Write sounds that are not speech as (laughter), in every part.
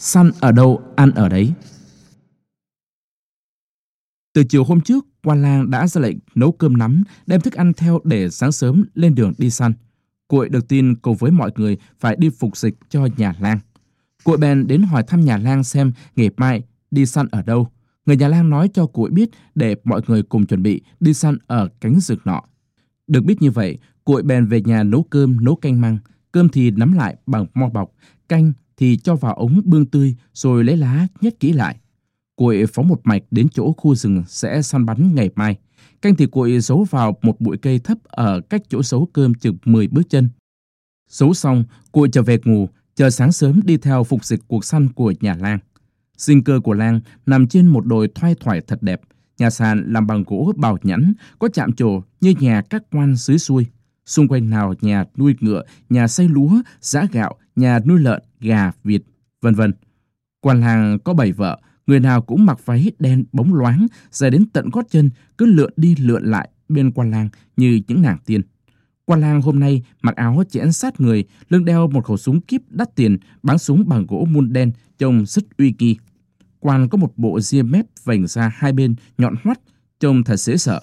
Săn ở đâu, ăn ở đấy. Từ chiều hôm trước, quan lang đã ra lệnh nấu cơm nắm, đem thức ăn theo để sáng sớm lên đường đi săn. Cuội được tin cùng với mọi người phải đi phục dịch cho nhà lang. Cuội bèn đến hỏi thăm nhà lang xem ngày mai đi săn ở đâu. Người nhà lang nói cho cuội biết để mọi người cùng chuẩn bị đi săn ở cánh rừng nọ. Được biết như vậy, cuội bèn về nhà nấu cơm, nấu canh măng. Cơm thì nắm lại bằng mo bọc, canh thì cho vào ống bương tươi rồi lấy lá nhét kỹ lại. Cuội phóng một mạch đến chỗ khu rừng sẽ săn bắn ngày mai. Canh thì cuội giấu vào một bụi cây thấp ở cách chỗ giấu cơm chừng 10 bước chân. Giấu xong, cuội trở về ngủ, chờ sáng sớm đi theo phục dịch cuộc săn của nhà lang. Sinh cơ của lang nằm trên một đồi thoai thoải thật đẹp. Nhà sàn làm bằng gỗ bào nhẵn, có chạm trổ như nhà các quan xứ xuôi. Xung quanh nào nhà nuôi ngựa, nhà xây lúa, giã gạo, nhà nuôi lợn, gà, vịt, vân vân. Quan làng có bảy vợ, người nào cũng mặc váy đen bóng loáng, dài đến tận gót chân, cứ lượn đi lượn lại bên quan lang như những nàng tiên. Quan lang hôm nay mặc áo chẽn sát người, lưng đeo một khẩu súng kíp đắt tiền, bắn súng bằng gỗ mun đen, trông rất uy kỳ. Quan có một bộ ria mép vành ra hai bên, nhọn hoắt, trông thật dễ sợ.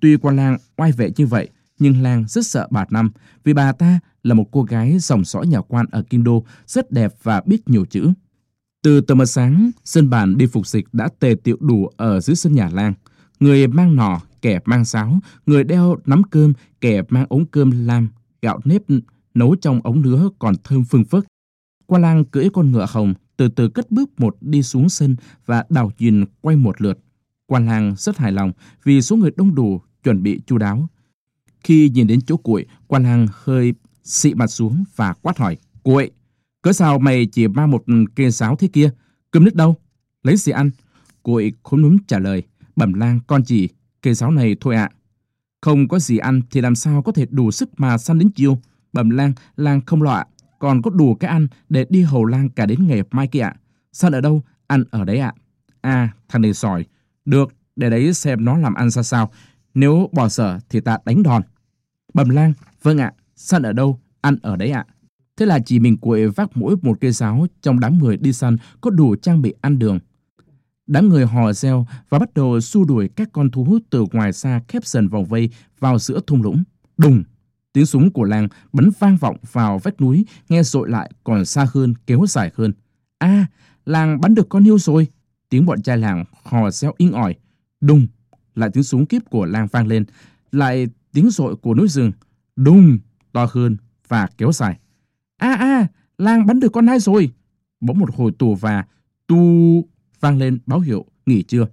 Tuy quan lang oai vệ như vậy, nhưng lang rất sợ bà Năm, vì bà ta là một cô gái dòng dõi nhà quan ở Kinh Đô, rất đẹp và biết nhiều chữ. Từ tờ mờ sáng, dân bản đi phục dịch đã tề tiệu đủ ở dưới sân nhà lang. Người mang nỏ, kẻ mang sáo, người đeo nắm cơm, kẻ mang ống cơm lam, gạo nếp nấu trong ống nứa còn thơm phương phức. Qua lang cưỡi con ngựa hồng, từ từ cất bước một đi xuống sân và đào nhìn quay một lượt. Quan lang rất hài lòng vì số người đông đủ, chuẩn bị chu đáo. Khi nhìn đến chỗ cuội, quan lang hơi xị mặt xuống và quát hỏi. Cuội, cớ sao mày chỉ mang một cây sáo thế kia? Cơm nứt đâu? Lấy gì ăn? Cuội khốn núm trả lời. Bẩm lang con chỉ, cây sáo này thôi ạ. Không có gì ăn thì làm sao có thể đủ sức mà săn đến chiều. Bẩm lang, lang không lo ạ. Còn có đủ cái ăn để đi hầu lang cả đến ngày mai kia ạ. Săn ở đâu? Ăn ở đấy ạ. À, thằng này sỏi. Được, để đấy xem nó làm ăn ra sao. Nếu bỏ sở thì ta đánh đòn. Bẩm lang, vâng ạ, săn ở đâu, ăn ở đấy ạ. Thế là chỉ mình quệ vác mỗi một cây sáo trong đám người đi săn có đủ trang bị ăn đường. Đám người hò reo và bắt đầu xua đuổi các con thú từ ngoài xa khép dần vòng vây vào giữa thung lũng. Đùng! Tiếng súng của làng bắn vang vọng vào vách núi, nghe rội lại còn xa hơn, kéo dài hơn. a làng bắn được con yêu rồi! Tiếng bọn trai làng hò reo inh ỏi. Đùng! Lại tiếng súng kíp của làng vang lên. Lại tiếng rội của núi rừng. Đùng! To hơn và kéo dài. a a làng bắn được con nai rồi! Bỗng một hồi tù và tu vang lên báo hiệu nghỉ trưa.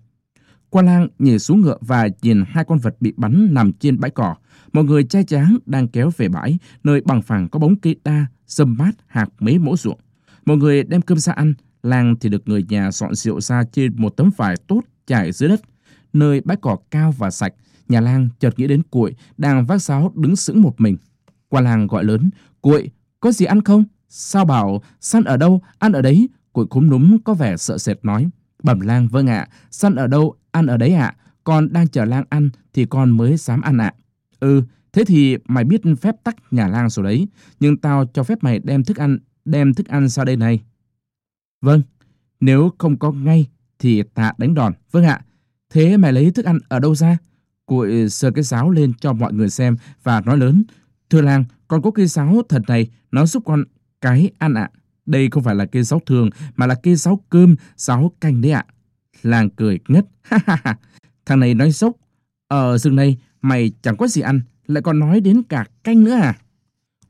Qua lang nhảy xuống ngựa và nhìn hai con vật bị bắn nằm trên bãi cỏ. Mọi người trai tráng đang kéo về bãi, nơi bằng phẳng có bóng cây đa, sâm mát hạt mấy mẫu ruộng. Mọi người đem cơm ra ăn, lang thì được người nhà dọn rượu ra trên một tấm vải tốt trải dưới đất. Nơi bãi cỏ cao và sạch, nhà lang chợt nghĩ đến cuội đang vác sáo đứng sững một mình. Qua làng gọi lớn, cuội, có gì ăn không? Sao bảo, săn ở đâu, ăn ở đấy, cuội cúm núm có vẻ sợ sệt nói. Bẩm lang vâng ạ, săn ở đâu, ăn ở đấy ạ. Con đang chờ lang ăn thì con mới dám ăn ạ. Ừ, thế thì mày biết phép tắc nhà lang rồi đấy. Nhưng tao cho phép mày đem thức ăn, đem thức ăn sau đây này. Vâng, nếu không có ngay thì ta đánh đòn. Vâng ạ, thế mày lấy thức ăn ở đâu ra? Cụi sờ cái giáo lên cho mọi người xem và nói lớn. Thưa làng con có cây giáo thật này, nó giúp con cái ăn ạ. Đây không phải là cây giáo thường, mà là cây giáo cơm, giáo canh đấy ạ. Làng cười ngất. (laughs) Thằng này nói dốc. Ở rừng này, mày chẳng có gì ăn, lại còn nói đến cả canh nữa à?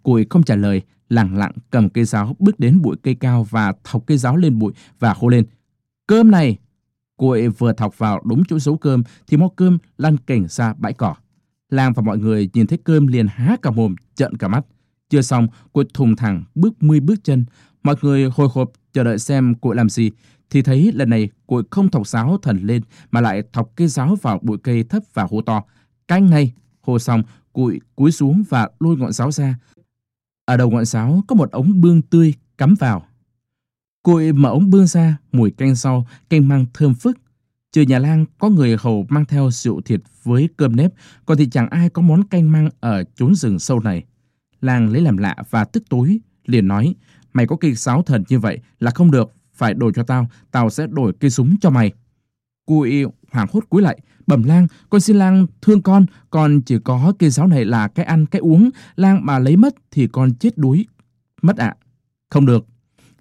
Cùi không trả lời, lặng lặng cầm cây giáo bước đến bụi cây cao và thọc cây giáo lên bụi và hô lên. Cơm này! Cùi vừa thọc vào đúng chỗ giấu cơm thì mó cơm lăn cảnh ra bãi cỏ. Lang và mọi người nhìn thấy cơm liền há cả mồm, trợn cả mắt. Chưa xong, cùi thùng thẳng bước mươi bước chân, Mọi người hồi hộp chờ đợi xem cụi làm gì, thì thấy lần này cụi không thọc giáo thần lên mà lại thọc cây giáo vào bụi cây thấp và hô to. Canh ngay, Hô xong, cụi cúi xuống và lôi ngọn giáo ra. Ở đầu ngọn giáo có một ống bương tươi cắm vào cùi mà ống bương ra, mùi canh rau, canh măng thơm phức. Trừ nhà lang có người hầu mang theo rượu thịt với cơm nếp, còn thì chẳng ai có món canh măng ở chốn rừng sâu này. Lang lấy làm lạ và tức tối, liền nói, Mày có cây sáo thần như vậy là không được, phải đổi cho tao, tao sẽ đổi cây súng cho mày. cùi hoảng hốt cúi lại, bẩm lang, con xin lang thương con, con chỉ có cây sáo này là cái ăn, cái uống, lang mà lấy mất thì con chết đuối. Mất ạ. Không được.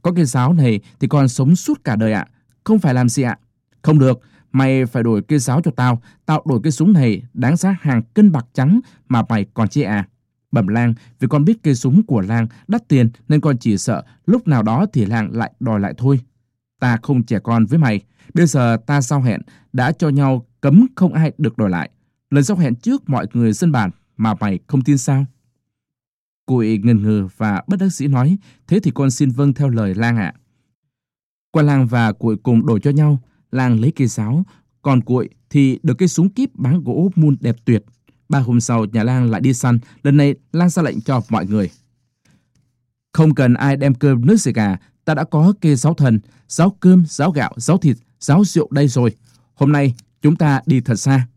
Có cây sáo này thì còn sống suốt cả đời ạ. Không phải làm gì ạ. Không được. Mày phải đổi cây sáo cho tao, tao đổi cây súng này đáng giá hàng cân bạc trắng mà mày còn chê à. Bẩm lang, vì con biết cây súng của lang đắt tiền nên con chỉ sợ lúc nào đó thì lang lại đòi lại thôi. Ta không trẻ con với mày, bây giờ ta giao hẹn đã cho nhau cấm không ai được đòi lại. Lần giao hẹn trước mọi người dân bản mà mày không tin sao? Cụi ngần ngừ và bất đắc dĩ nói, thế thì con xin vâng theo lời lang ạ. Qua lang và cụi cùng đổi cho nhau, lang lấy cây sáo, còn cụi thì được cây súng kíp bán gỗ mun đẹp tuyệt. Ba hôm sau nhà lang lại đi săn, lần này lang ra lệnh cho mọi người. Không cần ai đem cơm nước gì cả, ta đã có cây giáo thần, giáo cơm, giáo gạo, giáo thịt, giáo rượu đây rồi. Hôm nay chúng ta đi thật xa.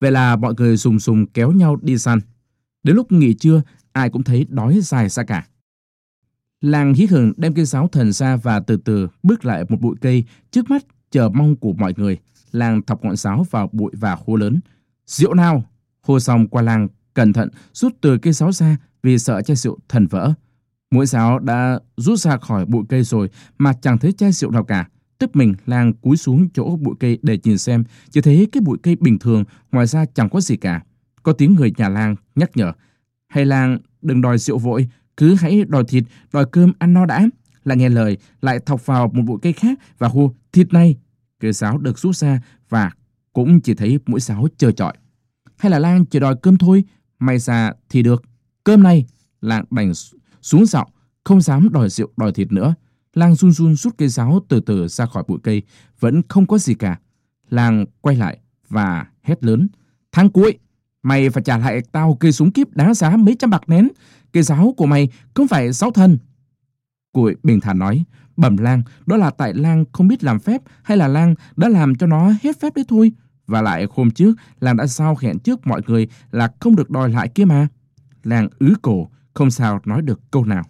Vậy là mọi người dùng sùng kéo nhau đi săn. Đến lúc nghỉ trưa, ai cũng thấy đói dài xa cả. Làng hí hưởng đem cây giáo thần ra và từ từ bước lại một bụi cây trước mắt chờ mong của mọi người. Làng thọc ngọn giáo vào bụi và hô lớn. Rượu nào? Hô xong qua làng cẩn thận rút từ cây giáo ra vì sợ chai rượu thần vỡ. Mũi giáo đã rút ra khỏi bụi cây rồi mà chẳng thấy chai rượu nào cả. Tức mình làng cúi xuống chỗ bụi cây để nhìn xem, chỉ thấy cái bụi cây bình thường, ngoài ra chẳng có gì cả. Có tiếng người nhà làng nhắc nhở. Hay làng đừng đòi rượu vội, cứ hãy đòi thịt, đòi cơm ăn no đã. Là nghe lời, lại thọc vào một bụi cây khác và hô thịt này. Cây sáo được rút ra và cũng chỉ thấy mũi sáo chờ chọi. Hay là lang chỉ đòi cơm thôi, may ra thì được. Cơm này, làng đành xuống giọng, không dám đòi rượu đòi thịt nữa. Lang run run rút cây giáo từ từ ra khỏi bụi cây, vẫn không có gì cả. Làng quay lại và hét lớn. tháng cuối, mày phải trả lại tao cây súng kíp đáng giá mấy trăm bạc nén. Cây giáo của mày không phải sáu thân. Cụi bình thản nói, bẩm lang, đó là tại lang không biết làm phép hay là lang đã làm cho nó hết phép đấy thôi. Và lại hôm trước, lang đã sao hẹn trước mọi người là không được đòi lại kia mà. Lang ứ cổ, không sao nói được câu nào.